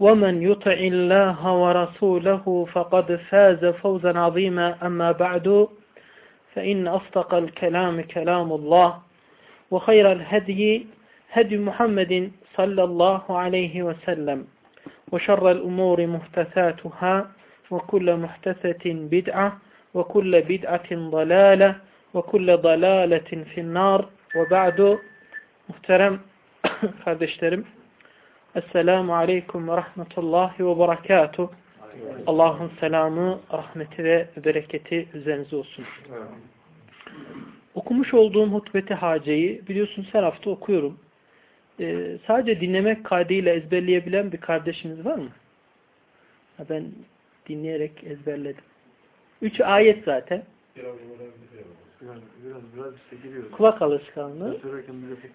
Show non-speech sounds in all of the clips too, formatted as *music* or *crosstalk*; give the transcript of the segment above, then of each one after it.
ومن يطع الله ورسوله فقد فاز فوزا عظيما أما بعد فإن أصدق الكلام كلام الله وخير الهدي هدي محمد صلى الله عليه وسلم وشر الأمور محدثاتها وكل محدثة بدعة وكل بدعة ضلالة وكل ضلالة في النار وبعد. Muhterem *coughs* kardeşlerim Esselamu Aleyküm ve Rahmetullahi ve Berekatuh Allah'ın selamı, rahmeti ve bereketi üzerinize olsun. Okumuş olduğum hutbeti haceyi biliyorsunuz her hafta okuyorum. Ee, sadece dinlemek kaydıyla ezberleyebilen bir kardeşimiz var mı? Ben dinleyerek ezberledim. Üç ayet zaten. Biraz biraz biraz işte giriyoruz. Kulak alışkanlığı.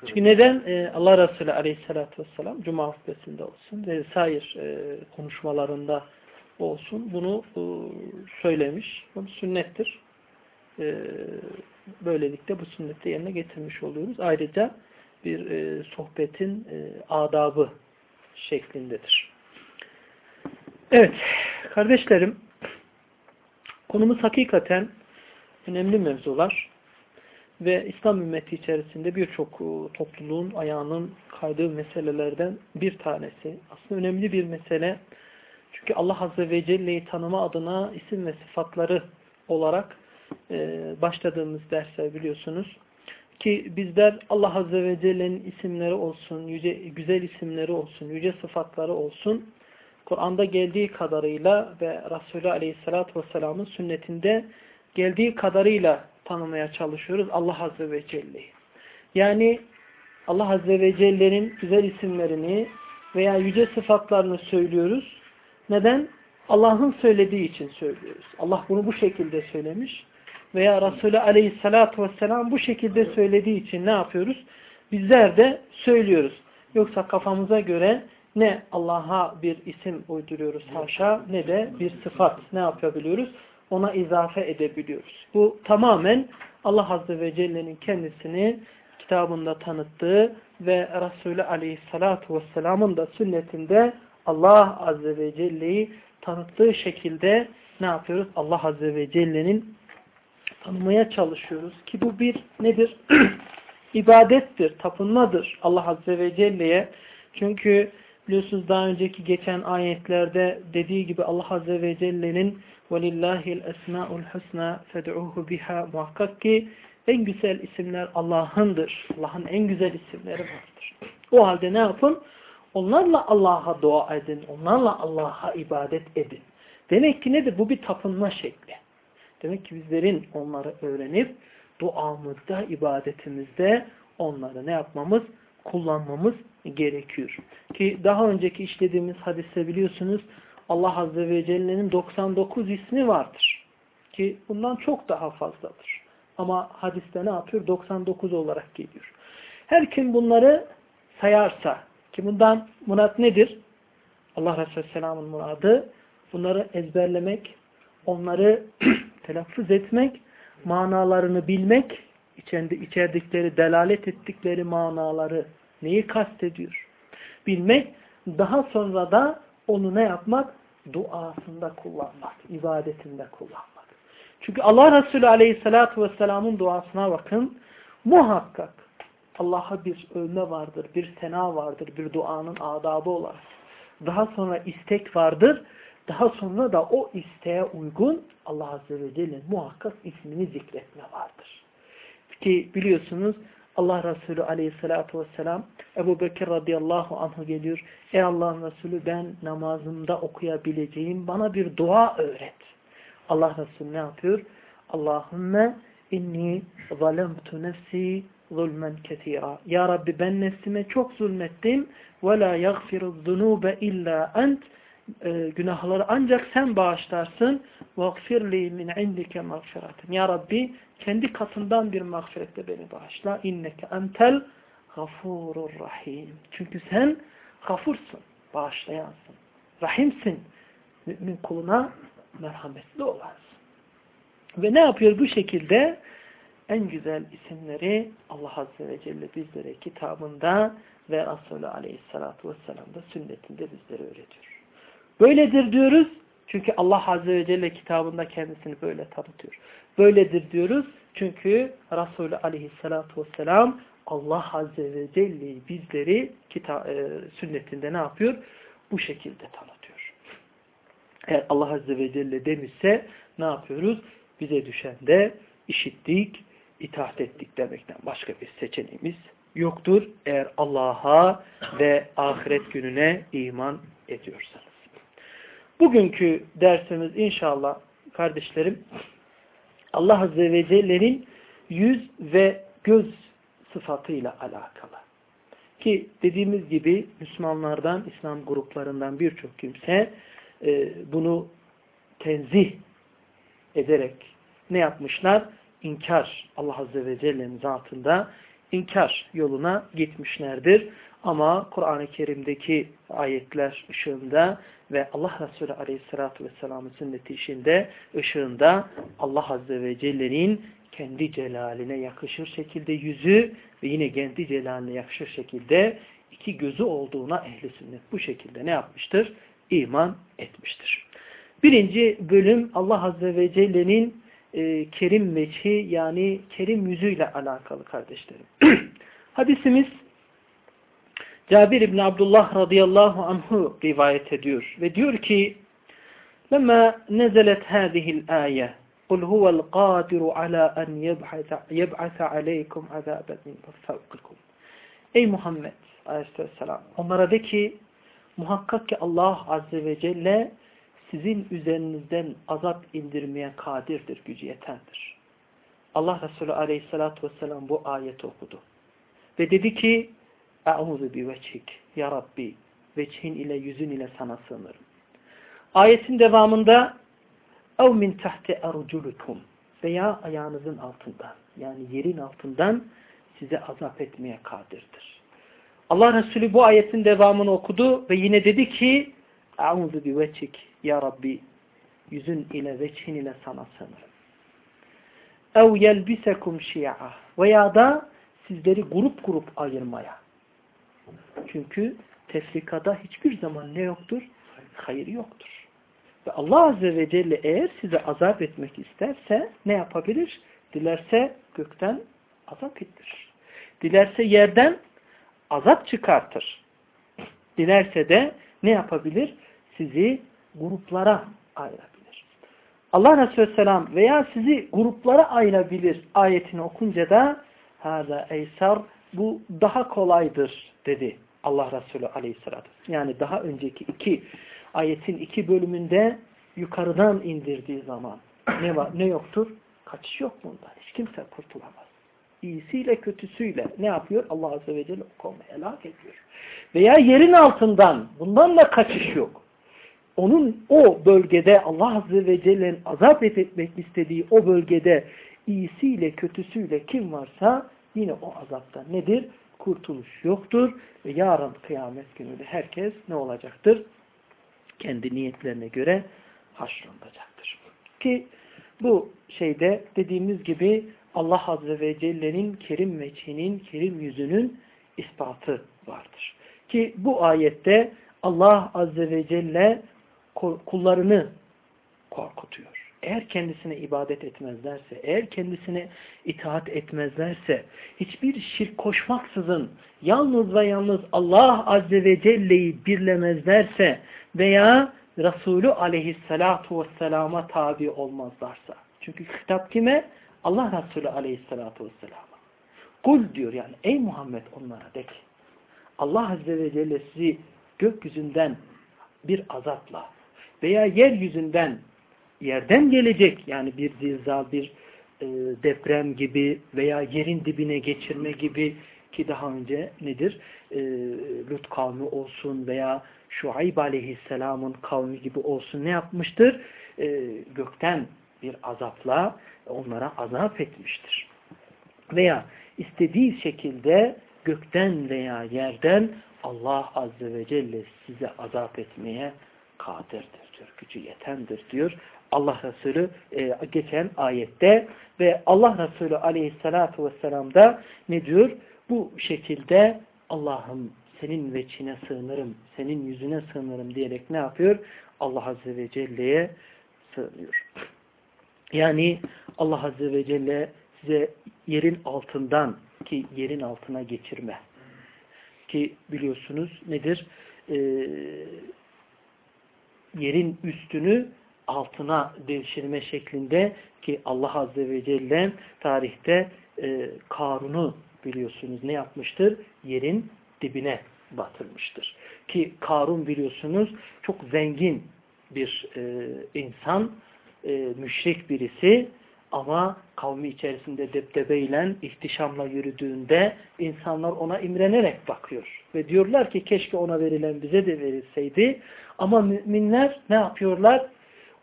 Çünkü neden? Ee, Allah Resulü Aleyhisselatü Vesselam Cuma hutbesinde olsun ve sair e, konuşmalarında olsun bunu e, söylemiş. Bu sünnettir. E, böylelikle bu sünneti yerine getirmiş oluyoruz. Ayrıca bir e, sohbetin e, adabı şeklindedir. Evet, kardeşlerim, konumuz hakikaten önemli mevzular ve İslam ümmeti içerisinde birçok e, topluluğun ayağının kaydığı meselelerden bir tanesi. Aslında önemli bir mesele. Çünkü Allah Azze ve Celle'yi tanıma adına isim ve sıfatları olarak e, başladığımız dersler biliyorsunuz. Ki bizler Allah Azze ve Celle'nin isimleri olsun, yüce, güzel isimleri olsun, yüce sıfatları olsun, Kur'an'da geldiği kadarıyla ve Resulü Aleyhisselatü Vesselam'ın sünnetinde geldiği kadarıyla tanımaya çalışıyoruz Allah Azze ve Celle'yi. Yani Allah Azze ve Celle'nin güzel isimlerini veya yüce sıfatlarını söylüyoruz. Neden? Allah'ın söylediği için söylüyoruz. Allah bunu bu şekilde söylemiş veya Resulü Aleyhisselatü Vesselam bu şekilde söylediği için ne yapıyoruz? Bizler de söylüyoruz. Yoksa kafamıza göre ne Allah'a bir isim uyduruyoruz haşa ne de bir sıfat ne yapabiliyoruz? Ona izafe edebiliyoruz. Bu tamamen Allah Azze ve Celle'nin kendisini kitabında tanıttığı ve Resulü Aleyhisselatü Vesselam'ın da sünnetinde Allah Azze ve Celle'yi tanıttığı şekilde ne yapıyoruz? Allah Azze ve Celle'nin tanımaya çalışıyoruz. Ki bu bir nedir? *clears throat* İbadettir, tapınmadır Allah Azze ve Celle'ye. Çünkü biliyorsunuz daha önceki geçen ayetlerde dediği gibi Allah Azze ve Celle'nin وَلِلَّهِ الْاَسْمَاءُ الْحُسْنَى فَدْعُوهُ biha Muhakkak ki en güzel isimler Allah'ındır. Allah'ın en güzel isimleri vardır. O halde ne yapın? Onlarla Allah'a dua edin. Onlarla Allah'a ibadet edin. Demek ki nedir? Bu bir tapınma şekli. Demek ki bizlerin onları öğrenip duamızda, ibadetimizde onları ne yapmamız? Kullanmamız gerekiyor. Ki daha önceki işlediğimiz hadiste biliyorsunuz Allah Azze ve Celle'nin 99 ismi vardır. Ki bundan çok daha fazladır. Ama hadiste ne yapıyor? 99 olarak geliyor. Her kim bunları sayarsa ki bundan murat nedir? Allah Resulü Selam'ın muradı bunları ezberlemek, onları *clears throat* telaffuz etmek, manalarını bilmek, içinde, içerdikleri, delalet ettikleri manaları neyi kastediyor? Bilmek, daha sonra da onu ne yapmak? Duasında kullanmak, ibadetinde kullanmak. Çünkü Allah Resulü Aleyhisselatü Vesselam'ın duasına bakın, muhakkak Allah'a bir övme vardır, bir sena vardır, bir duanın adabı olarak. Daha sonra istek vardır. Daha sonra da o isteğe uygun Allah Azze ve Celle muhakkak ismini zikretme vardır. Ki biliyorsunuz Allah Resulü aleyhissalatu vesselam Ebu Bekir radıyallahu anh'a geliyor. Ey Allah'ın Resulü ben namazımda okuyabileceğim bana bir dua öğret. Allah Resulü ne yapıyor? Allahümme inni zalemtu nefsi zulmen ketira. Ya Rabbi ben nefsime çok zulmettim. Ve la yagfiru zunube illa ent E, günahları ancak sen bağışlarsın. وَغْفِرْ min indike mağfiraten. Ya Rabbi kendi katından bir mağfiretle beni bağışla. İnneke entel gafurur rahim. Çünkü sen gafursun, bağışlayansın. Rahimsin. Mümin kuluna merhametli olansın. Ve ne yapıyor bu şekilde? En güzel isimleri Allah Azze ve Celle bizlere kitabında ve Resulü Aleyhisselatü Vesselam'da sünnetinde bizlere öğretiyor. Böyledir diyoruz. Çünkü Allah Azze ve Celle kitabında kendisini böyle tanıtıyor. Böyledir diyoruz. Çünkü Resulü Aleyhisselatü Vesselam Allah Azze ve Celle bizleri kita e, sünnetinde ne yapıyor? Bu şekilde tanıtıyor. Eğer Allah Azze ve Celle demişse ne yapıyoruz? Bize düşen de işittik, itaat ettik demekten başka bir seçeneğimiz yoktur. Eğer Allah'a ve ahiret gününe iman ediyorsanız. Bugünkü dersimiz inşallah kardeşlerim Allah Azze ve Celle'nin yüz ve göz sıfatıyla alakalı. Ki dediğimiz gibi Müslümanlardan, İslam gruplarından birçok kimse e, bunu tenzih ederek ne yapmışlar? İnkar Allah Azze ve Celle'nin zatında inkar yoluna gitmişlerdir. Ama Kur'an-ı Kerim'deki ayetler ışığında ve Allah Resulü Aleyhisselatü Vesselam'ın sünneti işinde ışığında Allah Azze ve Celle'nin kendi celaline yakışır şekilde yüzü ve yine kendi celaline yakışır şekilde iki gözü olduğuna ehli sünnet bu şekilde ne yapmıştır? İman etmiştir. Birinci bölüm Allah Azze ve Celle'nin e, kerim veçhi yani kerim yüzüyle alakalı kardeşlerim. *clears throat* Hadisimiz Cabir İbni Abdullah radıyallahu anhu rivayet ediyor ve diyor ki لما نزلت هذه الآية قل هو القادر على أن يبعث, يبعث عليكم عذابا من فوقكم Ey Muhammed aleyhisselam onlara de ki muhakkak ki Allah azze ve celle sizin üzerinizden azap indirmeye kadirdir, gücü yetendir. Allah Resulü aleyhissalatü vesselam bu ayeti okudu. Ve dedi ki Eûzu bi veçhik ya Rabbi veçhin ile yüzün ile sana sığınırım. Ayetin devamında ev min tahti erculukum veya ayağınızın altından yani yerin altından size azap etmeye kadirdir. Allah Resulü bu ayetin devamını okudu ve yine dedi ki Eûzu bi veçhik ya Rabbi yüzün ile veçhin ile sana sığınırım. Ev yelbisekum şi'a veya da sizleri grup grup ayırmaya çünkü tefrikada hiçbir zaman ne yoktur? Hayır yoktur. Ve Allah Azze ve Celle eğer size azap etmek isterse ne yapabilir? Dilerse gökten azap ettirir. Dilerse yerden azap çıkartır. Dilerse de ne yapabilir? Sizi gruplara ayırabilir. Allah Resulü Selam veya sizi gruplara ayırabilir ayetini okunca da Hâzâ eysar bu daha kolaydır dedi Allah Resulü aleyhissalatü Yani daha önceki iki ayetin iki bölümünde yukarıdan indirdiği zaman ne var ne yoktur? Kaçış yok bundan. Hiç kimse kurtulamaz. İyisiyle kötüsüyle ne yapıyor? Allah Azze ve Celle o kavmi helak ediyor. Veya yerin altından bundan da kaçış yok. Onun o bölgede Allah Azze ve Celle'nin azap etmek istediği o bölgede iyisiyle kötüsüyle kim varsa yine o azaptan nedir? kurtuluş yoktur. Ve yarın kıyamet günü herkes ne olacaktır? Kendi niyetlerine göre haşrolunacaktır. Ki bu şeyde dediğimiz gibi Allah Azze ve Celle'nin kerim veçhinin, kerim yüzünün ispatı vardır. Ki bu ayette Allah Azze ve Celle kullarını korkutuyor. Eğer kendisine ibadet etmezlerse, eğer kendisine itaat etmezlerse, hiçbir şirk koşmaksızın yalnız ve yalnız Allah Azze ve Celle'yi birlemezlerse veya Resulü Aleyhisselatu Vesselam'a tabi olmazlarsa. Çünkü kitap kime? Allah Resulü Aleyhisselatu Vesselam'a. Kul diyor yani ey Muhammed onlara de ki Allah Azze ve Celle sizi gökyüzünden bir azapla veya yeryüzünden yerden gelecek yani bir zilzal, bir e, deprem gibi veya yerin dibine geçirme gibi ki daha önce nedir? E, Lut kavmi olsun veya Şuayb aleyhisselamın kavmi gibi olsun ne yapmıştır? E, gökten bir azapla onlara azap etmiştir. Veya istediği şekilde gökten veya yerden Allah Azze ve Celle size azap etmeye kadirdir diyor. Gücü yetendir diyor. Allah Resulü e, geçen ayette ve Allah Resulü aleyhissalatu vesselam da ne diyor? Bu şekilde Allah'ım senin veçine sığınırım, senin yüzüne sığınırım diyerek ne yapıyor? Allah Azze ve Celle'ye sığınıyor. Yani Allah Azze ve Celle size yerin altından ki yerin altına geçirme. Ki biliyorsunuz nedir? Ee, yerin üstünü altına devşirme şeklinde ki Allah Azze ve Celle tarihte e, Karun'u biliyorsunuz ne yapmıştır? Yerin dibine batırmıştır. Ki Karun biliyorsunuz çok zengin bir e, insan, e, müşrik birisi ama kavmi içerisinde deptebeyle, ihtişamla yürüdüğünde insanlar ona imrenerek bakıyor. Ve diyorlar ki keşke ona verilen bize de verilseydi. Ama müminler ne yapıyorlar?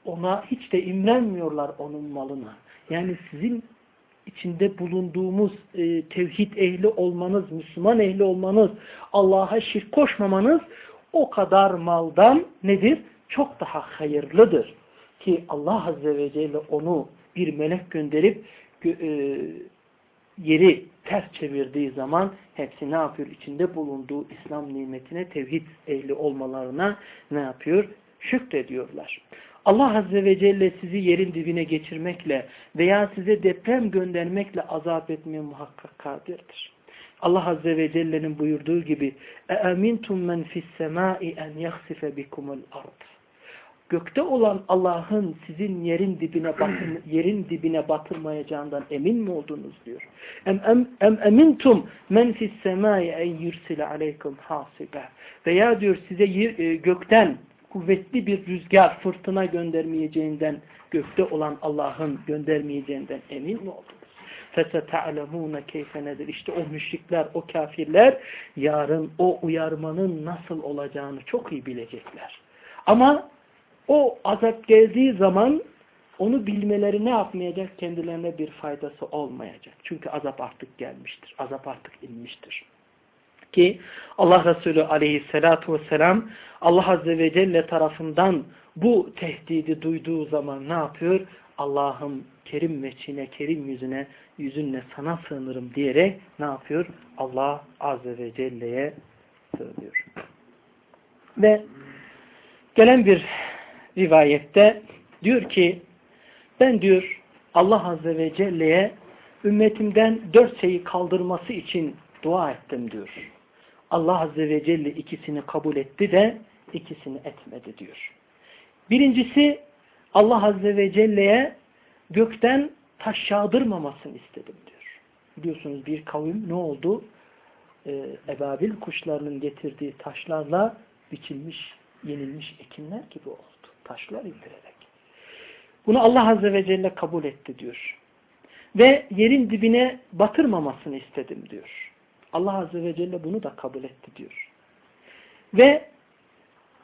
Ona hiç de imrenmiyorlar onun malına. Yani sizin içinde bulunduğumuz e, tevhid ehli olmanız, Müslüman ehli olmanız, Allah'a şirk koşmamanız o kadar maldan nedir? Çok daha hayırlıdır. Ki Allah Azze ve Celle onu bir melek gönderip e, yeri ters çevirdiği zaman hepsi ne yapıyor? İçinde bulunduğu İslam nimetine tevhid ehli olmalarına ne yapıyor? Şükrediyorlar. Allah Azze ve Celle sizi yerin dibine geçirmekle veya size deprem göndermekle azap etmeye muhakkak kadirdir. Allah Azze ve Celle'nin buyurduğu gibi اَاَمِنْتُمْ مَنْ فِي السَّمَاءِ اَنْ يَخْسِفَ بِكُمُ الْأَرْضِ Gökte olan Allah'ın sizin yerin dibine batır, *clears throat* yerin dibine batırmayacağından emin mi oldunuz diyor. Em em em emintum men fis semai en yursile aleykum hasibe. Veya diyor size e, gökten kuvvetli bir rüzgar, fırtına göndermeyeceğinden, gökte olan Allah'ın göndermeyeceğinden emin mi oldunuz? فَسَتَعْلَمُونَ كَيْفَ nedir? İşte o müşrikler, o kafirler yarın o uyarmanın nasıl olacağını çok iyi bilecekler. Ama o azap geldiği zaman onu bilmeleri ne yapmayacak? Kendilerine bir faydası olmayacak. Çünkü azap artık gelmiştir. Azap artık inmiştir. Ki Allah Resulü aleyhissalatu vesselam Allah Azze ve Celle tarafından bu tehdidi duyduğu zaman ne yapıyor? Allah'ım kerim veçine, kerim yüzüne, yüzünle sana sığınırım diyerek ne yapıyor? Allah Azze ve Celle'ye sığınıyor. Ve gelen bir rivayette diyor ki ben diyor Allah Azze ve Celle'ye ümmetimden dört şeyi kaldırması için dua ettim diyor. Allah Azze ve Celle ikisini kabul etti de ikisini etmedi diyor. Birincisi Allah Azze ve Celle'ye gökten taş yağdırmamasını istedim diyor. Biliyorsunuz bir kavim ne oldu? Ee, ebabil kuşlarının getirdiği taşlarla biçilmiş, yenilmiş ekinler gibi oldu. Taşlar indirerek. Bunu Allah Azze ve Celle kabul etti diyor. Ve yerin dibine batırmamasını istedim diyor. Allah Azze ve Celle bunu da kabul etti diyor. Ve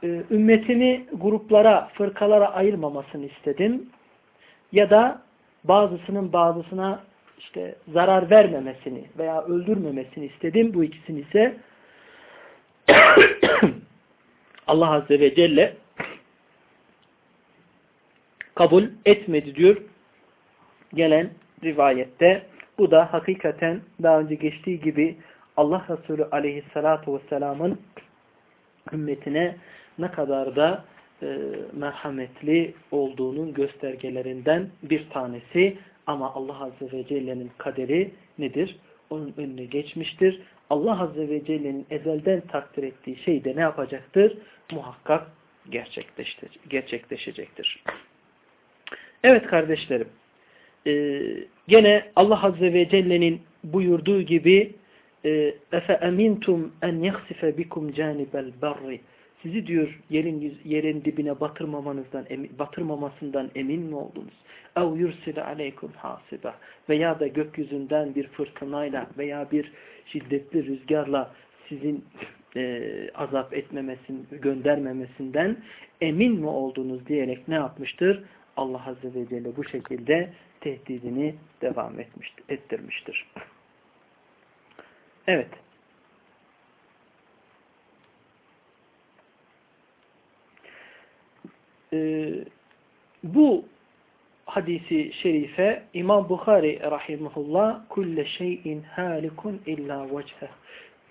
e, ümmetini gruplara, fırkalara ayırmamasını istedim. Ya da bazısının bazısına işte zarar vermemesini veya öldürmemesini istedim. Bu ikisini ise *coughs* Allah Azze ve Celle kabul etmedi diyor gelen rivayette. Bu da hakikaten daha önce geçtiği gibi Allah Resulü aleyhissalatu vesselamın ümmetine ne kadar da e, merhametli olduğunun göstergelerinden bir tanesi. Ama Allah Azze ve Celle'nin kaderi nedir? Onun önüne geçmiştir. Allah Azze ve Celle'nin ezelden takdir ettiği şey de ne yapacaktır? Muhakkak gerçekleşecektir. Evet kardeşlerim. Ee, gene Allah Azze ve Celle'nin buyurduğu gibi efe emintum en yahsife bikum canibel barri sizi diyor yerin yerin dibine batırmamanızdan batırmamasından emin mi oldunuz? Ev yursile aleykum hasiba veya da gökyüzünden bir fırtınayla veya bir şiddetli rüzgarla sizin e, azap etmemesin, göndermemesinden emin mi oldunuz diyerek ne yapmıştır? Allah Azze ve Celle bu şekilde tehdidini devam etmiştir, ettirmiştir. Evet. Ee, bu hadisi şerife İmam Bukhari rahimahullah kulle şeyin halikun illa vecheh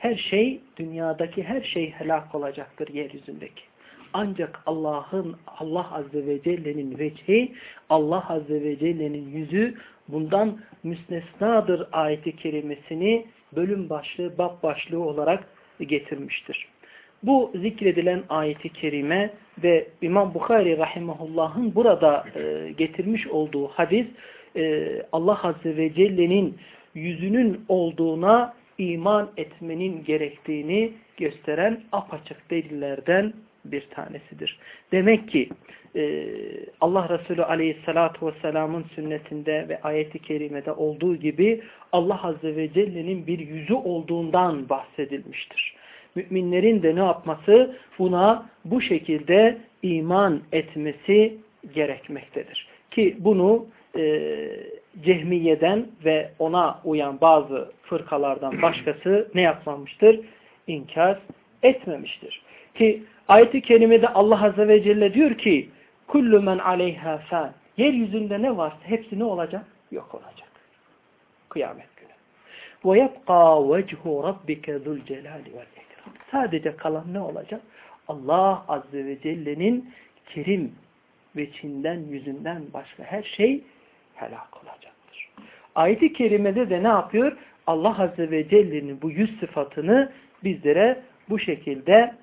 her şey dünyadaki her şey helak olacaktır yeryüzündeki. Ancak Allah'ın Allah Azze ve Celle'nin veçhi, Allah Azze ve Celle'nin yüzü bundan müstesnadır ayeti kerimesini bölüm başlığı, bab başlığı olarak getirmiştir. Bu zikredilen ayeti kerime ve İmam Bukhari rahimahullah'ın burada e, getirmiş olduğu hadis e, Allah Azze ve Celle'nin yüzünün olduğuna iman etmenin gerektiğini gösteren apaçık delillerden bir tanesidir. Demek ki e, Allah Resulü aleyhissalatu vesselamın sünnetinde ve ayeti kerimede olduğu gibi Allah Azze ve Celle'nin bir yüzü olduğundan bahsedilmiştir. Müminlerin de ne yapması? Buna bu şekilde iman etmesi gerekmektedir. Ki bunu e, Cehmiye'den ve ona uyan bazı fırkalardan başkası ne yapmamıştır? İnkar etmemiştir. Ki ayeti kerimede Allah Azze ve Celle diyor ki kullu men aleyha fan yeryüzünde ne varsa hepsi ne olacak? Yok olacak. Kıyamet günü. Ve yebqa vechu rabbike zul celali. Sadece kalan ne olacak? Allah Azze ve Celle'nin kerim ve Çinden yüzünden başka her şey helak olacaktır. Ayet-i kerimede de ne yapıyor? Allah Azze ve Celle'nin bu yüz sıfatını bizlere bu şekilde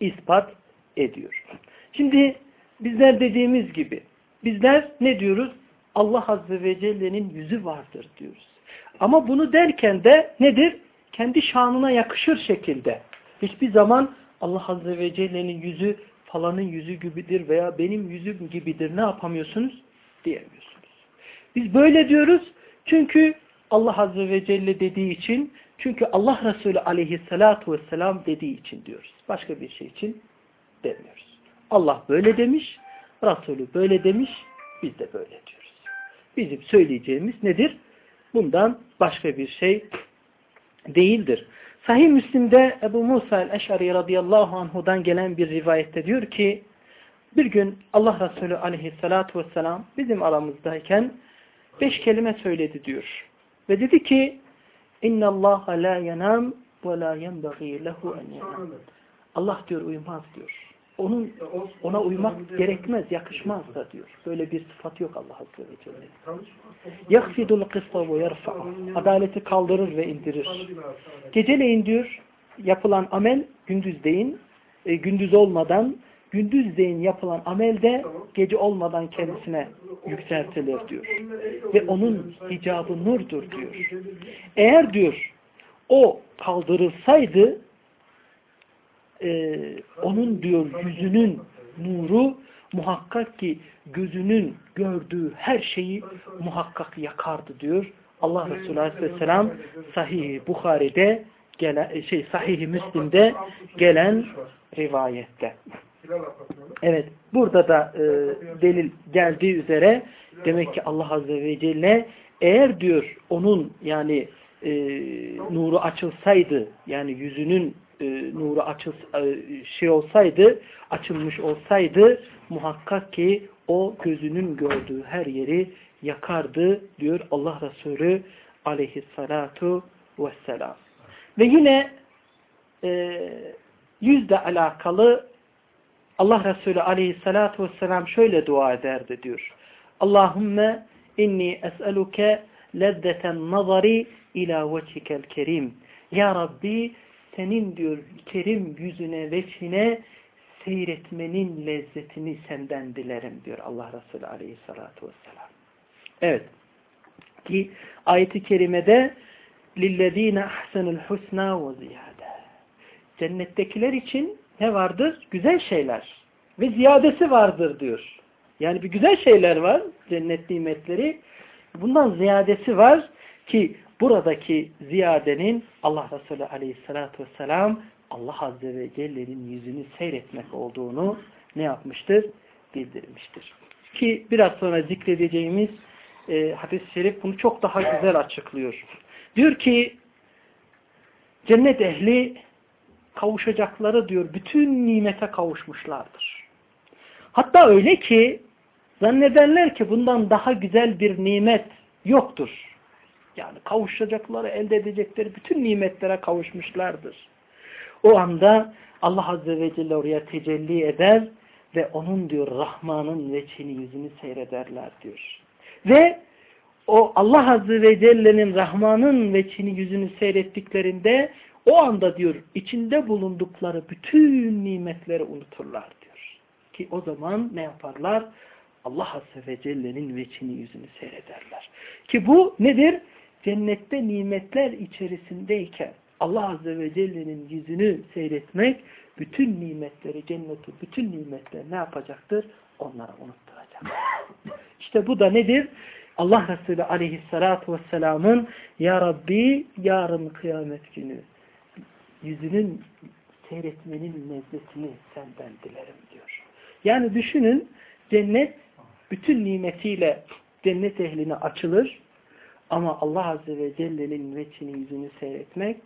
ispat ediyor. Şimdi bizler dediğimiz gibi bizler ne diyoruz? Allah Azze ve Celle'nin yüzü vardır diyoruz. Ama bunu derken de nedir? Kendi şanına yakışır şekilde. Hiçbir zaman Allah Azze ve Celle'nin yüzü falanın yüzü gibidir veya benim yüzüm gibidir ne yapamıyorsunuz? Diyemiyorsunuz. Biz böyle diyoruz çünkü Allah Azze ve Celle dediği için, çünkü Allah Resulü aleyhissalatu vesselam dediği için diyoruz. Başka bir şey için demiyoruz. Allah böyle demiş, Resulü böyle demiş, biz de böyle diyoruz. Bizim söyleyeceğimiz nedir? Bundan başka bir şey değildir. Sahih Müslim'de Ebu Musa el-Eş'ari radıyallahu anhudan gelen bir rivayette diyor ki, bir gün Allah Resulü aleyhissalatu vesselam bizim aramızdayken beş kelime söyledi diyor. Ve dedi ki İnna Allah la yanam ve la yenbaghi lehu en yanam. Allah diyor uyumaz diyor. Onun ona uymak gerekmez, yakışmaz da diyor. Böyle bir sıfat yok Allah Azze ve Celle. Yakfidul kıssa ve yerfa'a. Adaleti kaldırır ve indirir. Geceleyin diyor yapılan amel gündüzleyin, e, gündüz olmadan gündüzleyin yapılan amelde gece olmadan kendisine yükseltilir diyor. Ve onun icabı nurdur diyor. Eğer diyor o kaldırılsaydı e, onun diyor yüzünün nuru muhakkak ki gözünün gördüğü her şeyi muhakkak yakardı diyor. Allah Resulü Aleyhisselam Sahih Bukhari'de gelen şey Sahih Müslim'de gelen rivayette. Evet, burada da e, delil geldiği üzere demek ki Allah Azze ve Celle eğer diyor onun yani e, nuru açılsaydı yani yüzünün e, nuru açıl e, şey olsaydı açılmış olsaydı muhakkak ki o gözünün gördüğü her yeri yakardı diyor Allah Resulü aleyhissalatu vesselam. Ve yine e, yüzle alakalı Allah Resulü aleyhissalatu vesselam şöyle dua ederdi diyor. Allahümme inni es'eluke lezzeten nazari ila veçikel kerim. Ya Rabbi senin diyor kerim yüzüne veçine seyretmenin lezzetini senden dilerim diyor Allah Resulü aleyhissalatu vesselam. Evet. Ki ayeti kerimede lillezine ahsenul husna ve ziyade. Cennettekiler için ne vardır? Güzel şeyler. Ve ziyadesi vardır diyor. Yani bir güzel şeyler var. Cennet nimetleri. Bundan ziyadesi var ki buradaki ziyadenin Allah Resulü aleyhissalatü vesselam Allah Azze ve Celle'nin yüzünü seyretmek olduğunu ne yapmıştır? Bildirmiştir. Ki biraz sonra zikredeceğimiz e, hadis-i şerif bunu çok daha güzel açıklıyor. Diyor ki cennet ehli kavuşacakları diyor bütün nimete kavuşmuşlardır. Hatta öyle ki zannederler ki bundan daha güzel bir nimet yoktur. Yani kavuşacakları, elde edecekleri bütün nimetlere kavuşmuşlardır. O anda Allah Azze ve Celle oraya tecelli eder ve onun diyor Rahman'ın veçhini yüzünü seyrederler diyor. Ve o Allah Azze ve Celle'nin Rahman'ın veçhini yüzünü seyrettiklerinde o anda diyor içinde bulundukları bütün nimetleri unuturlar diyor. Ki o zaman ne yaparlar? Allah Azze ve Celle'nin veçhini yüzünü seyrederler. Ki bu nedir? Cennette nimetler içerisindeyken Allah Azze ve Celle'nin yüzünü seyretmek bütün nimetleri, cenneti, bütün nimetleri ne yapacaktır? Onlara unutturacak. *laughs* İşte bu da nedir? Allah Resulü aleyhissalatu vesselamın Ya Rabbi yarın kıyamet günü yüzünün seyretmenin lezzetini senden dilerim diyor. Yani düşünün cennet bütün nimetiyle cennet ehline açılır ama Allah Azze ve Celle'nin veçhini yüzünü seyretmek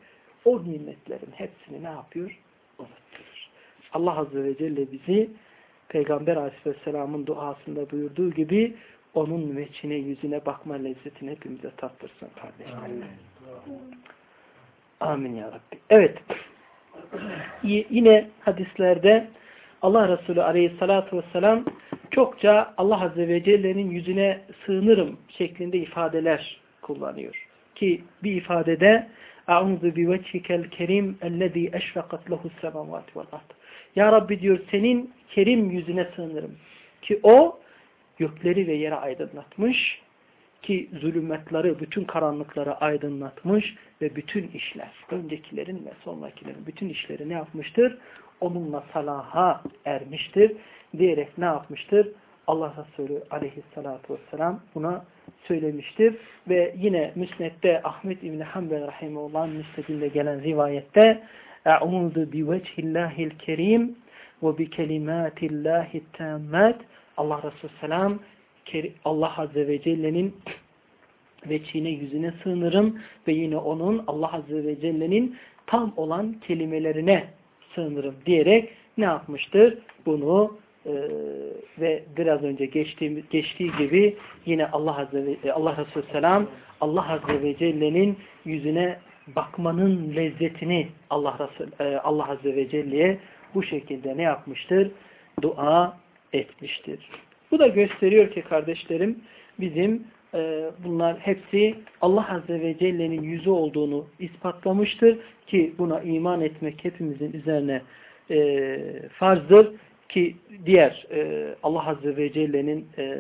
o nimetlerin hepsini ne yapıyor? Unutturur. Allah Azze ve Celle bizi Peygamber Aleyhisselam'ın duasında buyurduğu gibi onun veçhine yüzüne bakma lezzetini hepimize tattırsın kardeşlerim. Amin ya Rabbi. Evet. Yine hadislerde Allah Resulü Aleyhisselatü vesselam çokça Allah Azze ve Celle'nin yüzüne sığınırım şeklinde ifadeler kullanıyor. Ki bir ifadede vecihikel kerim ellezî eşfaqat lehu semavati vel ard. Ya Rabbi diyor senin kerim yüzüne sığınırım. Ki o gökleri ve yere aydınlatmış ki zulümetleri, bütün karanlıkları aydınlatmış ve bütün işler, öncekilerin ve sonrakilerin bütün işleri ne yapmıştır? Onunla salaha ermiştir diyerek ne yapmıştır? Allah Resulü aleyhissalatu vesselam buna söylemiştir. Ve yine Müsned'de Ahmet İbni Hanbel Rahimullah Müsned'inde gelen rivayette bi vechillahil kerim ve bi kelimatillahi tammat Allah Resulü selam Allah Azze ve Celle'nin veçhine yüzüne sığınırım ve yine onun Allah Azze ve Celle'nin tam olan kelimelerine sığınırım diyerek ne yapmıştır? Bunu e, ve biraz önce geçtiği, geçtiği gibi yine Allah Azze ve Allah Resulü Selam Allah Azze ve Celle'nin yüzüne bakmanın lezzetini Allah Resul, e, Allah Azze ve Celle'ye bu şekilde ne yapmıştır? Dua etmiştir. Bu da gösteriyor ki kardeşlerim bizim e, bunlar hepsi Allah Azze ve Celle'nin yüzü olduğunu ispatlamıştır ki buna iman etmek hepimizin üzerine e, farzdır ki diğer e, Allah Azze ve Celle'nin e,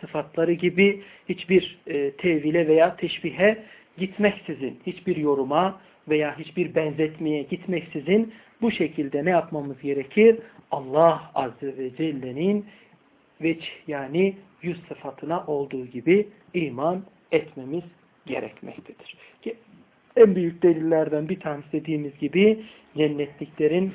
sıfatları gibi hiçbir e, tevhile veya teşbihe gitmeksizin, hiçbir yoruma veya hiçbir benzetmeye gitmeksizin bu şekilde ne yapmamız gerekir? Allah Azze ve Celle'nin veç yani yüz sıfatına olduğu gibi iman etmemiz gerekmektedir. Ki en büyük delillerden bir tanesi dediğimiz gibi cennetliklerin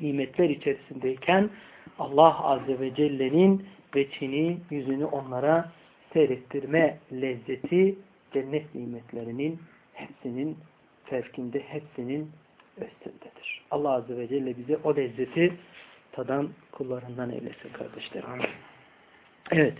nimetler içerisindeyken Allah Azze ve Celle'nin veçini, yüzünü onlara seyrettirme lezzeti cennet nimetlerinin hepsinin fevkinde, hepsinin üstündedir. Allah Azze ve Celle bize o lezzeti tadan kullarından eylesin kardeşlerim. Evet.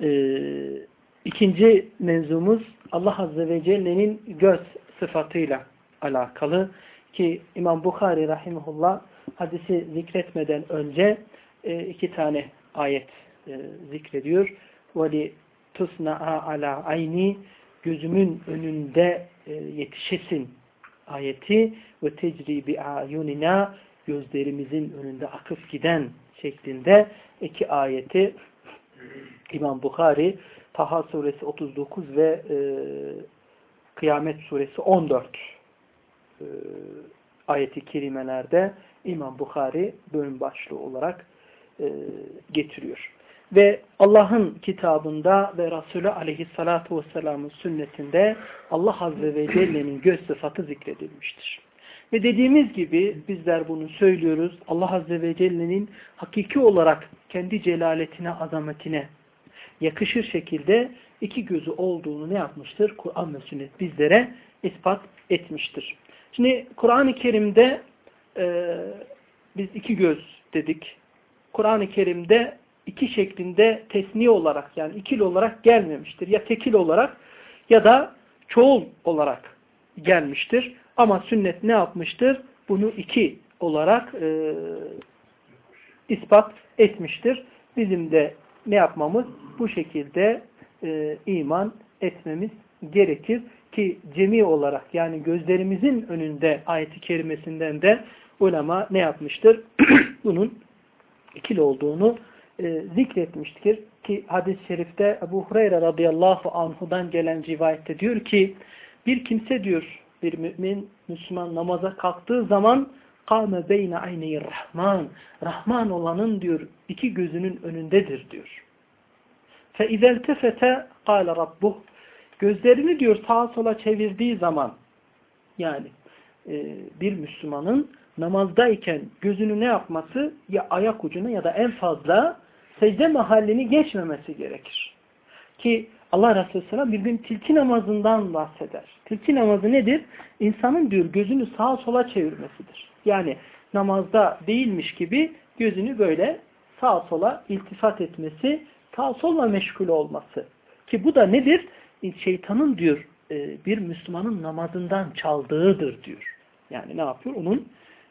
Ee, ikinci mevzumuz Allah Azze ve Celle'nin göz sıfatıyla alakalı ki İmam Bukhari rahimullah hadisi zikretmeden önce e, iki tane ayet e, zikrediyor. Vali tusna'a ala ayni gözümün önünde e, yetişesin ayeti ve tecribi ayunina gözlerimizin önünde akıp giden şeklinde iki ayeti İmam Bukhari Taha suresi 39 ve e, Kıyamet suresi 14 e, ayeti kerimelerde İmam Bukhari bölüm başlığı olarak e, getiriyor. Ve Allah'ın kitabında ve Resulü aleyhissalatu vesselamın sünnetinde Allah Azze ve Celle'nin göz sıfatı zikredilmiştir. Ve dediğimiz gibi bizler bunu söylüyoruz. Allah Azze ve Celle'nin hakiki olarak kendi celaletine, azametine yakışır şekilde iki gözü olduğunu ne yapmıştır? Kur'an ve sünnet bizlere ispat etmiştir. Şimdi Kur'an-ı Kerim'de e, biz iki göz dedik. Kur'an-ı Kerim'de iki şeklinde tesniye olarak yani ikili olarak gelmemiştir. Ya tekil olarak ya da çoğul olarak gelmiştir. Ama sünnet ne yapmıştır? Bunu iki olarak e, ispat etmiştir. Bizim de ne yapmamız? Bu şekilde e, iman etmemiz gerekir ki cemi olarak yani gözlerimizin önünde ayeti kerimesinden de ulema ne yapmıştır? *clears throat* Bunun ikili olduğunu e, zikretmiştir ki hadis-i şerifte Ebu Hureyre radıyallahu anhudan gelen rivayette diyor ki bir kimse diyor bir mümin Müslüman namaza kalktığı zaman kâme beyne ayneyi rahman Rahman olanın diyor iki gözünün önündedir diyor. Fe izeltefete kâle rabbuh gözlerini diyor sağa sola çevirdiği zaman yani e, bir Müslümanın namazdayken gözünü ne yapması ya ayak ucuna ya da en fazla secde mahallini geçmemesi gerekir. Ki Allah Resulü Selam bir gün tilki namazından bahseder. Tilki namazı nedir? İnsanın diyor gözünü sağa sola çevirmesidir. Yani namazda değilmiş gibi gözünü böyle sağa sola iltifat etmesi, sağa sola meşgul olması. Ki bu da nedir? Şeytanın diyor e, bir Müslümanın namazından çaldığıdır diyor. Yani ne yapıyor? Onun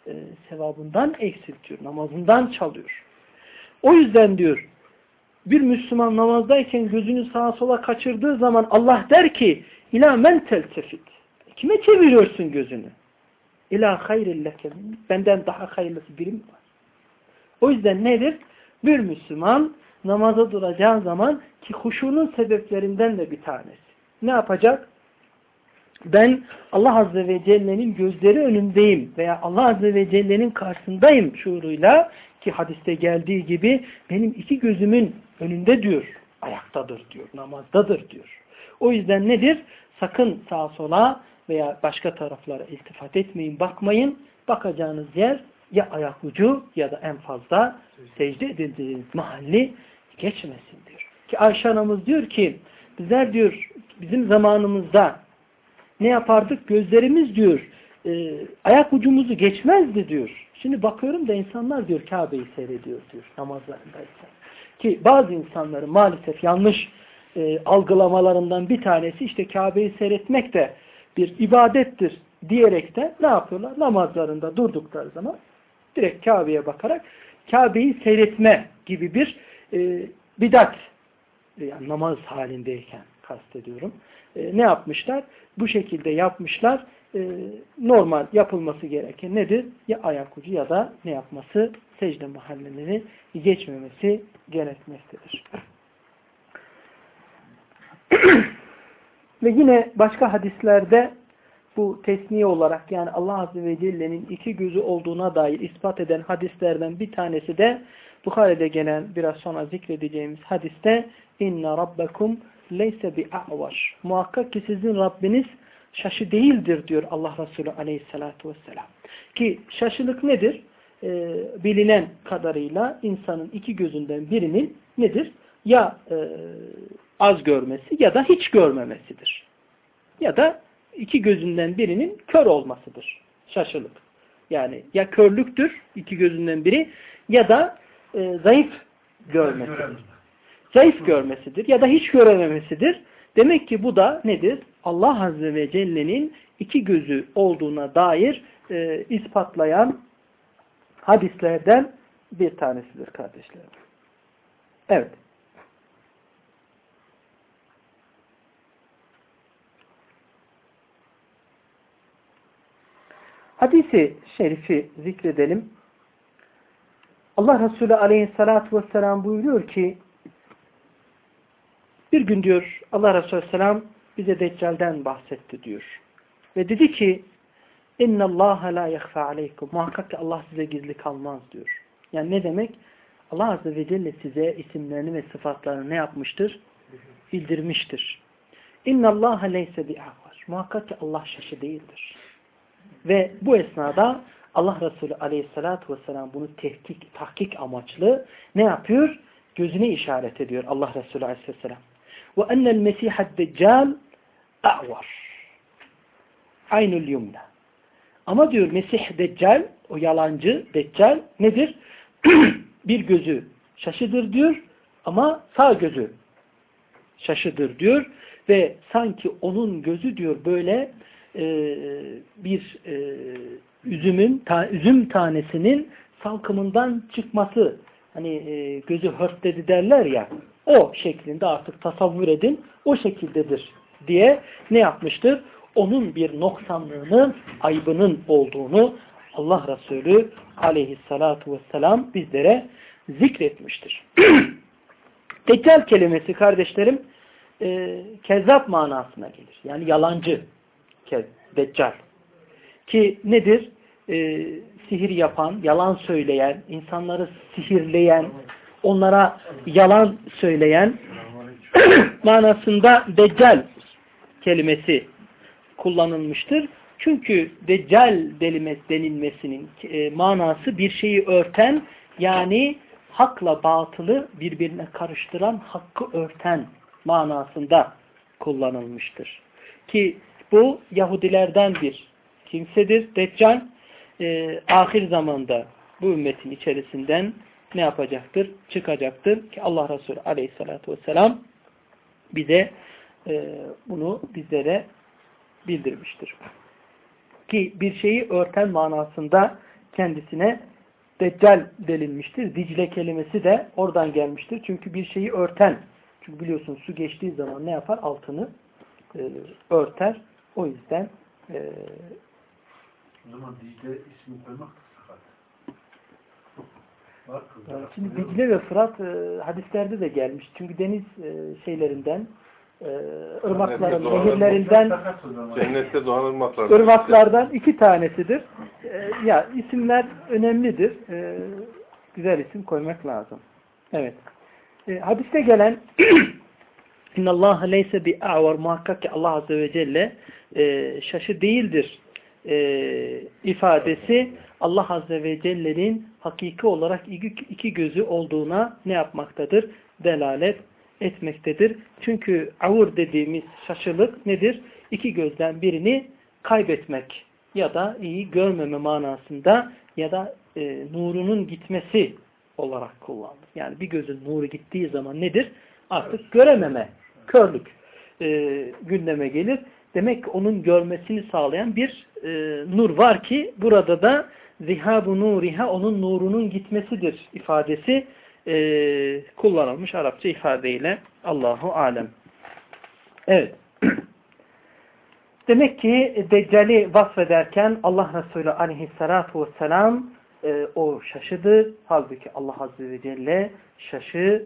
e, sevabından eksiltiyor, namazından çalıyor. O yüzden diyor bir Müslüman namazdayken gözünü sağa sola kaçırdığı zaman Allah der ki İlâ men teltefit. Kime çeviriyorsun gözünü? İlâ hayrilleke. Benden daha hayırlısı birim var. O yüzden nedir? Bir Müslüman namaza duracağı zaman ki huşunun sebeplerinden de bir tanesi. Ne yapacak? Ben Allah Azze ve Celle'nin gözleri önündeyim veya Allah Azze ve Celle'nin karşısındayım şuuruyla ki hadiste geldiği gibi benim iki gözümün önünde diyor, ayaktadır diyor, namazdadır diyor. O yüzden nedir? Sakın sağa sola veya başka taraflara iltifat etmeyin, bakmayın. Bakacağınız yer ya ayak ucu ya da en fazla secde edildiğiniz mahalli geçmesin diyor. Ki Ayşe anamız diyor ki bizler diyor bizim zamanımızda ne yapardık? Gözlerimiz diyor e, ayak ucumuzu geçmezdi diyor. Şimdi bakıyorum da insanlar diyor Kabe'yi seyrediyor diyor namazlarındaysa. Ki bazı insanların maalesef yanlış e, algılamalarından bir tanesi işte Kabe'yi seyretmek de bir ibadettir diyerek de ne yapıyorlar? Namazlarında durdukları zaman direkt Kabe'ye bakarak Kabe'yi seyretme gibi bir e, bidat yani namaz halindeyken kastediyorum. E, ne yapmışlar? Bu şekilde yapmışlar e, normal yapılması gereken nedir? Ya ayak ucu ya da ne yapması? Secde mahalleleri geçmemesi gerekmektedir. *clears throat* Ve yine başka hadislerde bu tesniye olarak yani Allah Azze ve Celle'nin iki gözü olduğuna dair ispat eden hadislerden bir tanesi de Bukhari'de gelen biraz sonra zikredeceğimiz hadiste inna rabbekum leyse bi a'vaş. Muhakkak ki sizin Rabbiniz şaşı değildir diyor Allah Resulü aleyhissalatu vesselam. Ki şaşılık nedir? Ee, bilinen kadarıyla insanın iki gözünden birinin nedir? Ya e, az görmesi ya da hiç görmemesidir. Ya da iki gözünden birinin kör olmasıdır. Şaşılık. Yani ya körlüktür iki gözünden biri ya da e, zayıf görmesidir. zayıf görmesidir ya da hiç görememesidir. Demek ki bu da nedir? Allah Azze ve Celle'nin iki gözü olduğuna dair e, ispatlayan hadislerden bir tanesidir kardeşlerim. Evet. Hadisi şerifi zikredelim. Allah Resulü aleyhissalatü vesselam buyuruyor ki bir gün diyor Allah Resulü aleyhisselam bize Deccal'den bahsetti diyor. Ve dedi ki اِنَّ اللّٰهَ لَا يَخْفَى عَلَيْكُمْ Muhakkak ki Allah size gizli kalmaz diyor. Yani ne demek? Allah Azze ve Celle size isimlerini ve sıfatlarını ne yapmıştır? Bildirmiştir. اِنَّ اللّٰهَ لَيْسَ بِعَوَرٍ Muhakkak ki Allah şaşı değildir. Ve bu esnada Allah Resulü aleyhissalatü vesselam bunu tehkik, tahkik amaçlı ne yapıyor? Gözüne işaret ediyor Allah Resulü aleyhisselam. Ennel mesihad deccal a'var. Aynul yumna. Ama diyor Mesih Deccal, o yalancı Deccal nedir? *clears throat* bir gözü şaşıdır diyor ama sağ gözü şaşıdır diyor ve sanki onun gözü diyor böyle e, bir e, üzümün ta, üzüm tanesinin salkımından çıkması hani e, gözü hörtledi derler ya o şeklinde artık tasavvur edin o şekildedir diye ne yapmıştır? Onun bir noksanlığının, aybının olduğunu Allah Resulü aleyhissalatu vesselam bizlere zikretmiştir. *clears throat* Deccal kelimesi kardeşlerim e, kezzap manasına gelir. Yani yalancı Deccal. Ki nedir? E, sihir yapan, yalan söyleyen, insanları sihirleyen, onlara yalan söyleyen *clears throat* manasında Deccal kelimesi kullanılmıştır. Çünkü Deccal denilmesinin e, manası bir şeyi örten yani hakla batılı birbirine karıştıran hakkı örten manasında kullanılmıştır. Ki bu Yahudilerden bir kimsedir. Deccal e, ahir zamanda bu ümmetin içerisinden ne yapacaktır? Çıkacaktır ki Allah Resulü aleyhissalatü vesselam bize e, bunu bizlere bildirmiştir. Ki bir şeyi örten manasında kendisine Deccal delinmiştir. Dicle kelimesi de oradan gelmiştir. Çünkü bir şeyi örten. Çünkü biliyorsun su geçtiği zaman ne yapar? Altını e, örter. O yüzden e, Dicle ismi koymak. Yani şimdi Dicle ve Fırat e, hadislerde de gelmiş. Çünkü deniz e, şeylerinden e, ırmakların, nehirlerinden Cennette doğan ırmaklardan. ırmaklardan iki tanesidir. E, ya isimler önemlidir. E, güzel isim koymak lazım. Evet. E, hadiste gelen *clears throat* İnna Allah leyse bi a'var muhakkak ki Allah Azze ve Celle e, şaşı değildir e, ifadesi Allah Azze ve Celle'nin hakiki olarak iki, gözü olduğuna ne yapmaktadır? Delalet etmektedir. Çünkü avur dediğimiz şaşılık nedir? İki gözden birini kaybetmek ya da iyi görmeme manasında ya da e, nurunun gitmesi olarak kullanılır. Yani bir gözün nuru gittiği zaman nedir? Artık görememe, körlük e, gündeme gelir. Demek ki onun görmesini sağlayan bir e, nur var ki burada da zihabu nuriha onun nurunun gitmesidir ifadesi e, kullanılmış Arapça ifadeyle Allahu alem. Evet. *clears throat* Demek ki Deccali vasfederken Allah Resulü aleyhissalatu vesselam e, o şaşıdı. Halbuki Allah Azze ve Celle şaşı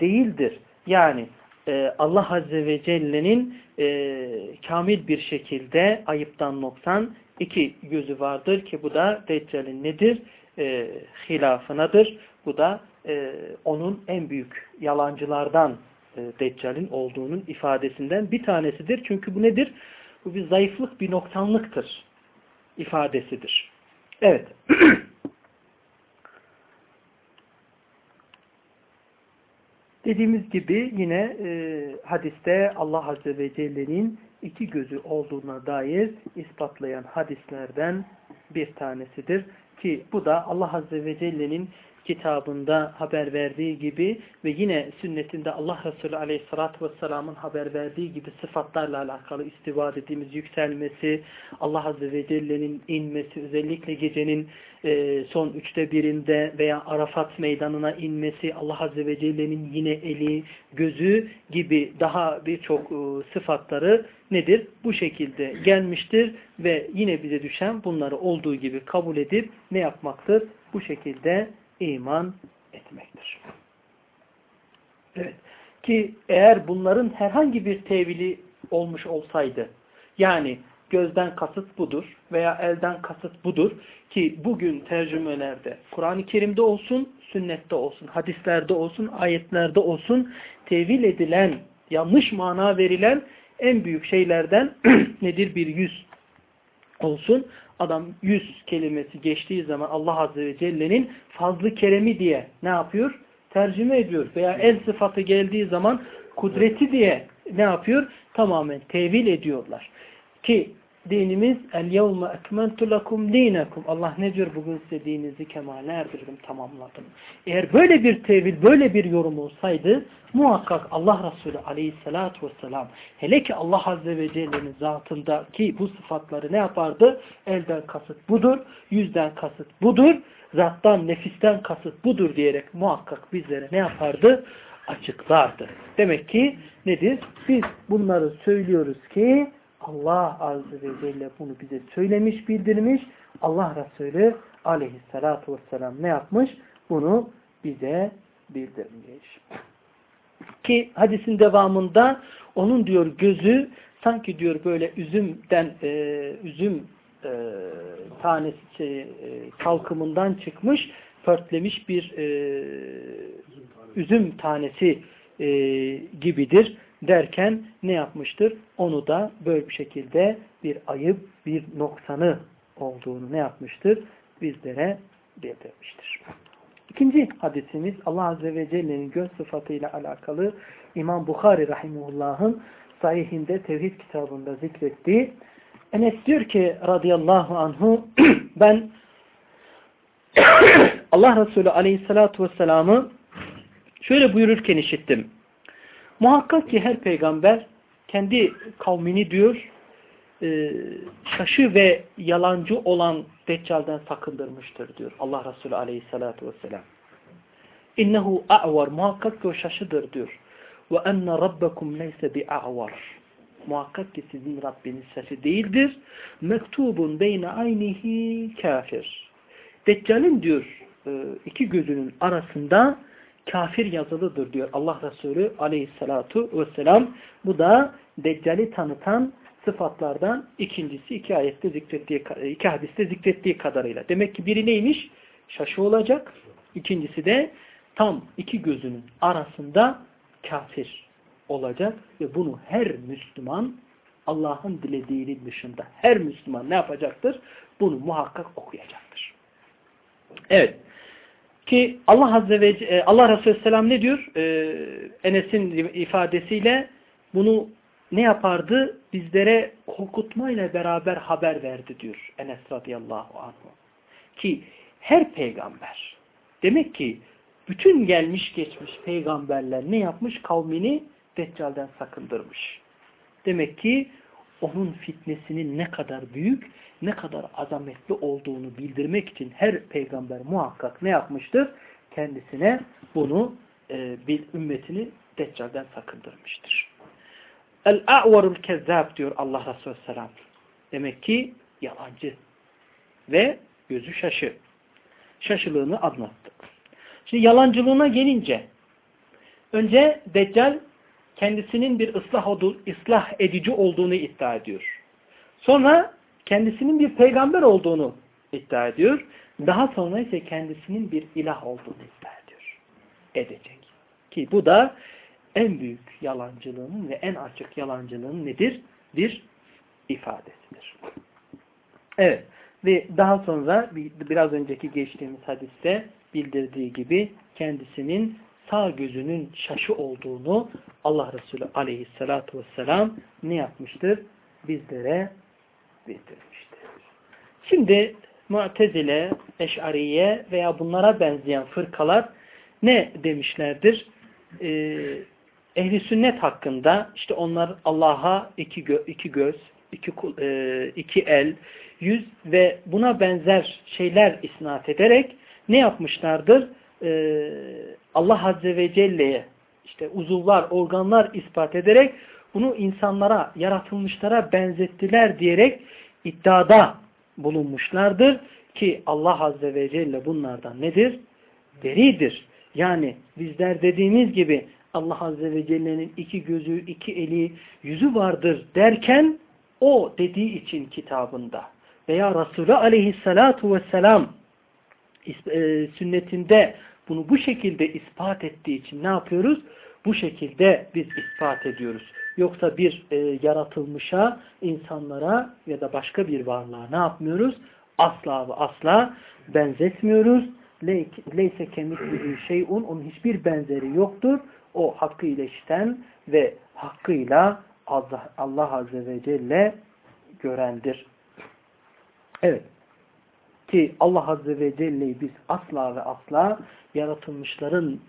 değildir. Yani e, Allah Azze ve Celle'nin e, kamil bir şekilde ayıptan noksan iki gözü vardır ki bu da Deccal'in nedir? E, hilafınadır. Bu da e, onun en büyük yalancılardan e, Deccal'in olduğunun ifadesinden bir tanesidir. Çünkü bu nedir? Bu bir zayıflık, bir noksanlıktır ifadesidir. Evet. *clears throat* Dediğimiz gibi yine e, hadiste Allah Azze ve Celle'nin iki gözü olduğuna dair ispatlayan hadislerden bir tanesidir. Ki bu da Allah Azze ve Celle'nin kitabında haber verdiği gibi ve yine sünnetinde Allah Resulü Aleyhisselatü Vesselam'ın haber verdiği gibi sıfatlarla alakalı istiva dediğimiz yükselmesi, Allah Azze ve Celle'nin inmesi, özellikle gecenin e, son üçte birinde veya Arafat meydanına inmesi, Allah Azze ve Celle'nin yine eli, gözü gibi daha birçok e, sıfatları nedir? Bu şekilde gelmiştir ve yine bize düşen bunları olduğu gibi kabul edip ne yapmaktır? Bu şekilde iman etmektir. Evet. Ki eğer bunların herhangi bir tevili olmuş olsaydı, yani gözden kasıt budur veya elden kasıt budur ki bugün tercümelerde Kur'an-ı Kerim'de olsun, sünnette olsun, hadislerde olsun, ayetlerde olsun tevil edilen, yanlış mana verilen en büyük şeylerden *clears throat* nedir? Bir yüz olsun. Adam yüz kelimesi geçtiği zaman Allah Azze ve Celle'nin fazlı keremi diye ne yapıyor? Tercüme ediyor. Veya el sıfatı geldiği zaman kudreti diye ne yapıyor? Tamamen tevil ediyorlar. Ki dinimiz el yevme ekmentu lekum dinekum. Allah ne diyor bugün size dininizi kemale erdirdim, tamamladım. Eğer böyle bir tevil, böyle bir yorum olsaydı muhakkak Allah Resulü aleyhissalatu vesselam hele ki Allah Azze ve Celle'nin zatındaki bu sıfatları ne yapardı? Elden kasıt budur, yüzden kasıt budur, zattan, nefisten kasıt budur diyerek muhakkak bizlere ne yapardı? Açıklardı. Demek ki nedir? Biz bunları söylüyoruz ki Allah Azze ve Celle bunu bize söylemiş, bildirmiş. Allah Resulü aleyhissalatu vesselam ne yapmış? Bunu bize bildirmiş. Ki hadisin devamında onun diyor gözü sanki diyor böyle üzümden e, üzüm e, tanesi şey, e, kalkımından çıkmış pörtlemiş bir e, üzüm tanesi e, gibidir derken ne yapmıştır? Onu da böyle bir şekilde bir ayıp, bir noksanı olduğunu ne yapmıştır? Bizlere bildirmiştir. İkinci hadisimiz Allah Azze ve Celle'nin göz sıfatıyla alakalı İmam Bukhari Rahimullah'ın sahihinde tevhid kitabında zikrettiği Enes diyor ki radıyallahu anhu *clears throat* ben *clears throat* Allah Resulü aleyhissalatu vesselam'ı şöyle buyururken işittim. Muhakkak ki her peygamber kendi kavmini diyor e, şaşı ve yalancı olan Deccal'den sakındırmıştır diyor Allah Resulü aleyhissalatu vesselam. İnnehu a'var muhakkak ki o şaşıdır diyor. Ve enne rabbekum leyse bi'a'var. Muhakkak ki sizin Rabbiniz şaşı değildir. Mektubun beyne aynihi kafir. Deccal'in diyor e, iki gözünün arasında kafir yazılıdır diyor Allah Resulü aleyhissalatu vesselam. Bu da Deccal'i tanıtan sıfatlardan ikincisi iki ayette zikrettiği, iki hadiste zikrettiği kadarıyla. Demek ki biri neymiş? Şaşı olacak. İkincisi de tam iki gözünün arasında kafir olacak ve bunu her Müslüman Allah'ın dilediğinin dışında her Müslüman ne yapacaktır? Bunu muhakkak okuyacaktır. Evet. Ki Allah Azze ve e, Allah Resulü Selam ne diyor? Ee, Enes'in ifadesiyle bunu ne yapardı? Bizlere korkutmayla beraber haber verdi diyor Enes radıyallahu anh. Ki her peygamber demek ki bütün gelmiş geçmiş peygamberler ne yapmış? Kavmini Deccal'den sakındırmış. Demek ki onun fitnesinin ne kadar büyük, ne kadar azametli olduğunu bildirmek için her peygamber muhakkak ne yapmıştır? Kendisine bunu e, bir ümmetini Deccal'den sakındırmıştır. El-a'varul kezzab diyor Allah Resulü Selam. Demek ki yalancı ve gözü şaşı. Şaşılığını anlattı. Şimdi yalancılığına gelince önce Deccal kendisinin bir ıslah, ıslah edici olduğunu iddia ediyor. Sonra kendisinin bir peygamber olduğunu iddia ediyor. Daha sonra ise kendisinin bir ilah olduğunu iddia ediyor. Edecek. Ki bu da en büyük yalancılığının ve en açık yalancılığının nedir? Bir ifadesidir. Evet. Ve daha sonra biraz önceki geçtiğimiz hadiste bildirdiği gibi kendisinin sağ gözünün şaşı olduğunu Allah Resulü aleyhissalatu vesselam ne yapmıştır? Bizlere bildirmiştir. Şimdi Mu'tezile, Eş'ariye veya bunlara benzeyen fırkalar ne demişlerdir? Ee, ehli sünnet hakkında işte onlar Allah'a iki, gö iki göz, iki, e, iki el, yüz ve buna benzer şeyler isnat ederek ne yapmışlardır? Ee, Allah Azze ve Celle'ye işte uzuvlar, organlar ispat ederek bunu insanlara, yaratılmışlara benzettiler diyerek iddiada bulunmuşlardır ki Allah Azze ve Celle bunlardan nedir? Beridir. Yani bizler dediğimiz gibi Allah Azze ve Celle'nin iki gözü, iki eli, yüzü vardır derken o dediği için kitabında veya Resulü Aleyhisselatu Vesselam e, sünnetinde bunu bu şekilde ispat ettiği için ne yapıyoruz? Bu şekilde biz ispat ediyoruz. Yoksa bir e, yaratılmışa, insanlara ya da başka bir varlığa ne yapmıyoruz? Asla ve asla benzetmiyoruz. Leyse kemikliği şeyun, onun hiçbir benzeri yoktur. O hakkıyla işten ve hakkıyla Allah, Allah Azze ve Celle görendir. Evet. Ki Allah Azze ve Celle'yi biz asla ve asla yaratılmışların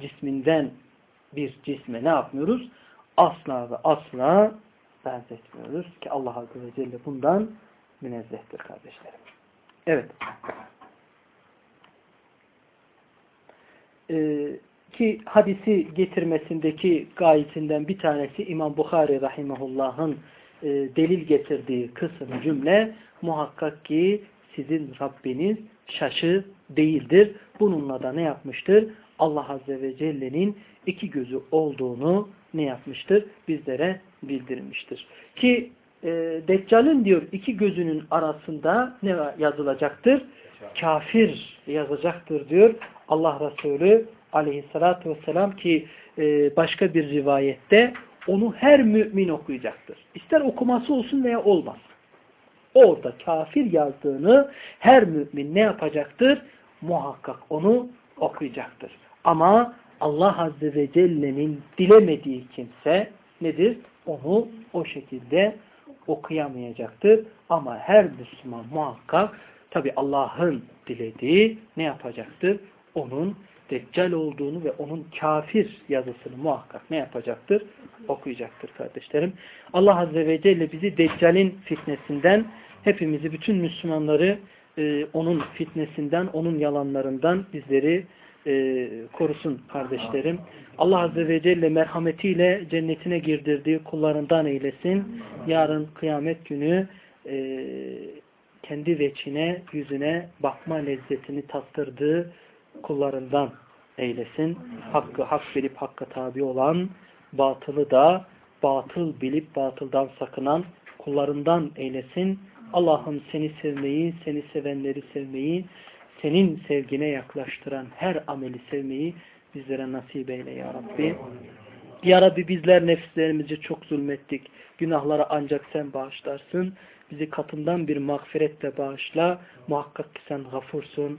cisminden bir cisme ne yapmıyoruz? Asla ve asla benzetmiyoruz ki Allah Azze ve Celle bundan münezzehtir kardeşlerim. Evet. Ee, ki hadisi getirmesindeki gayetinden bir tanesi İmam Bukhari Rahimahullah'ın e, delil getirdiği kısım cümle muhakkak ki sizin Rabbiniz şaşı değildir. Bununla da ne yapmıştır? Allah Azze ve Celle'nin iki gözü olduğunu ne yapmıştır? Bizlere bildirmiştir. Ki e, Deccal'in diyor iki gözünün arasında ne yazılacaktır? Kafir yazacaktır diyor Allah Resulü aleyhissalatü vesselam ki e, başka bir rivayette onu her mümin okuyacaktır. İster okuması olsun veya olmaz. Orada kafir yazdığını her mümin ne yapacaktır? Muhakkak onu okuyacaktır. Ama Allah Azze ve Celle'nin dilemediği kimse nedir? Onu o şekilde okuyamayacaktır. Ama her Müslüman muhakkak tabi Allah'ın dilediği ne yapacaktır? Onun deccal olduğunu ve onun kafir yazısını muhakkak ne yapacaktır? Okuyacaktır kardeşlerim. Allah Azze ve Celle bizi deccalin fitnesinden, hepimizi, bütün Müslümanları e, onun fitnesinden, onun yalanlarından bizleri e, korusun kardeşlerim. Allah Azze ve Celle merhametiyle cennetine girdirdiği kullarından eylesin. Yarın kıyamet günü e, kendi veçine, yüzüne bakma lezzetini tattırdığı kullarından eylesin. Hakkı hak bilip hakka tabi olan, batılı da batıl bilip batıldan sakınan kullarından eylesin. Allah'ım seni sevmeyi, seni sevenleri sevmeyi, senin sevgine yaklaştıran her ameli sevmeyi bizlere nasip eyle ya Rabbi. Ya Rabbi bizler nefislerimizi çok zulmettik. Günahları ancak sen bağışlarsın. Bizi katından bir mağfiretle bağışla. Muhakkak ki sen gafursun,